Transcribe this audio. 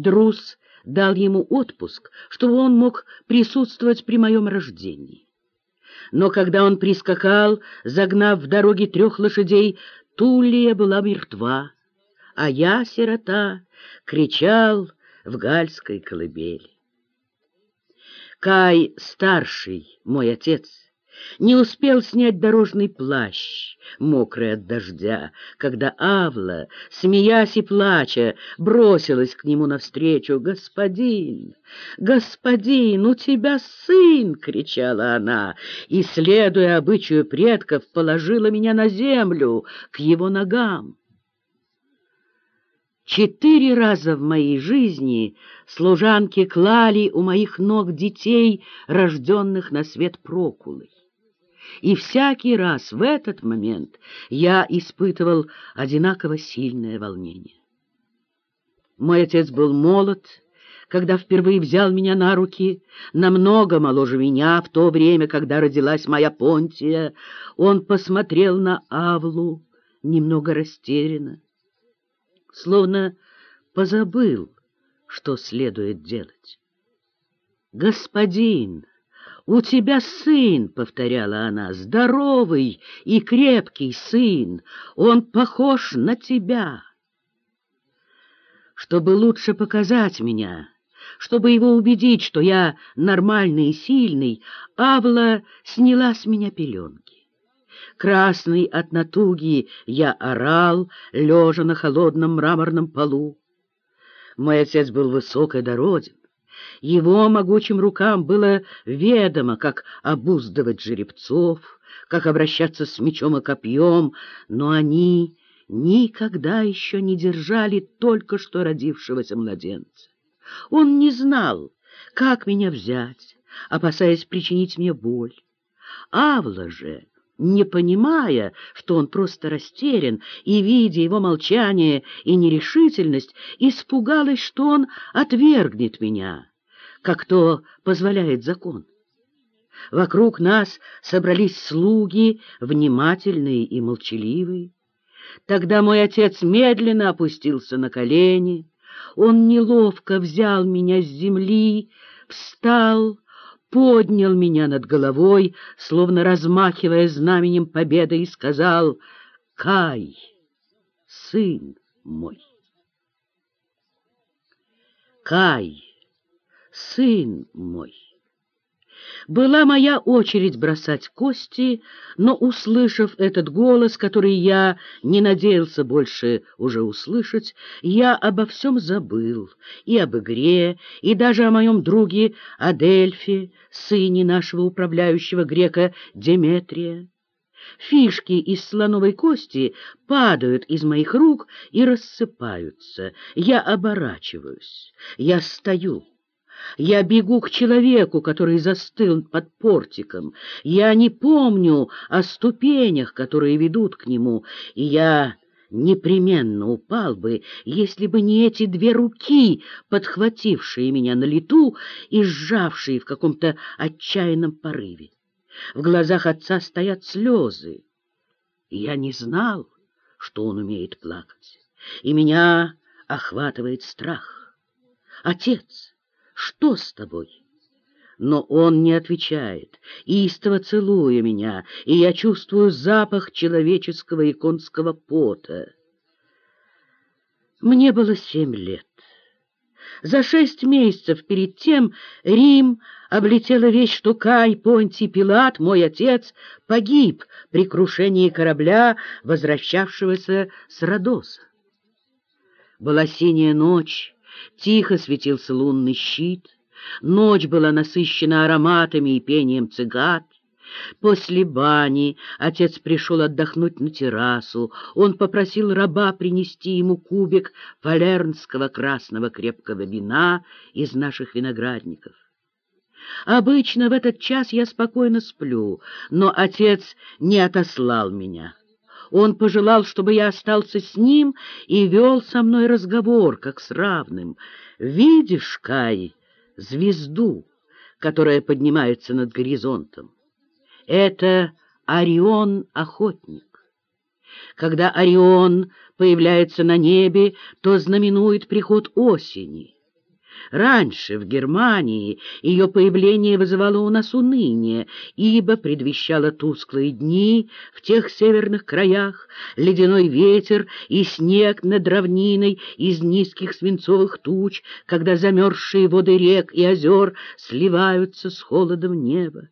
Друз дал ему отпуск, чтобы он мог присутствовать при моем рождении. Но когда он прискакал, загнав в дороге трех лошадей, Тулия была мертва, а я, сирота, кричал в гальской колыбели. Кай старший, мой отец, не успел снять дорожный плащ, мокрый от дождя, когда Авла, смеясь и плача, бросилась к нему навстречу. «Господин! Господин, у тебя сын!» — кричала она, и, следуя обычаю предков, положила меня на землю к его ногам. Четыре раза в моей жизни служанки клали у моих ног детей, рожденных на свет Прокулой. И всякий раз в этот момент я испытывал одинаково сильное волнение. Мой отец был молод, когда впервые взял меня на руки, намного моложе меня в то время, когда родилась моя Понтия. Он посмотрел на Авлу немного растерянно словно позабыл, что следует делать. «Господин, у тебя сын!» — повторяла она, — «здоровый и крепкий сын, он похож на тебя!» Чтобы лучше показать меня, чтобы его убедить, что я нормальный и сильный, Авла сняла с меня пеленки. Красный от натуги я орал, лежа на холодном мраморном полу. Мой отец был высок и дороден. Его могучим рукам было ведомо, как обуздывать жеребцов, как обращаться с мечом и копьем, но они никогда еще не держали только что родившегося младенца. Он не знал, как меня взять, опасаясь причинить мне боль. Авла же не понимая, что он просто растерян, и, видя его молчание и нерешительность, испугалась, что он отвергнет меня, как то позволяет закон. Вокруг нас собрались слуги, внимательные и молчаливые. Тогда мой отец медленно опустился на колени, он неловко взял меня с земли, встал, поднял меня над головой, словно размахивая знаменем победы, и сказал «Кай, сын мой». Кай, сын мой. Была моя очередь бросать кости, но, услышав этот голос, который я не надеялся больше уже услышать, я обо всем забыл, и об игре, и даже о моем друге Адельфе, сыне нашего управляющего грека Деметрия. Фишки из слоновой кости падают из моих рук и рассыпаются. Я оборачиваюсь, я стою. Я бегу к человеку, который застыл под портиком. Я не помню о ступенях, которые ведут к нему, и я непременно упал бы, если бы не эти две руки, подхватившие меня на лету и сжавшие в каком-то отчаянном порыве. В глазах отца стоят слезы. Я не знал, что он умеет плакать, и меня охватывает страх. Отец! Что с тобой? Но он не отвечает, истово целуя меня, и я чувствую запах человеческого и конского пота. Мне было семь лет. За шесть месяцев перед тем Рим облетела вещь, что Кай Понтий Пилат, мой отец, погиб при крушении корабля, возвращавшегося с Родоса. Была синяя ночь, Тихо светился лунный щит, ночь была насыщена ароматами и пением цигат. После бани отец пришел отдохнуть на террасу. Он попросил раба принести ему кубик фалернского красного крепкого вина из наших виноградников. Обычно в этот час я спокойно сплю, но отец не отослал меня. Он пожелал, чтобы я остался с ним и вел со мной разговор, как с равным. «Видишь, Кай, звезду, которая поднимается над горизонтом? Это Орион-охотник. Когда Орион появляется на небе, то знаменует приход осени. Раньше, в Германии, ее появление вызывало у нас уныние, ибо предвещало тусклые дни в тех северных краях, ледяной ветер и снег над равниной из низких свинцовых туч, когда замерзшие воды рек и озер сливаются с холодом неба.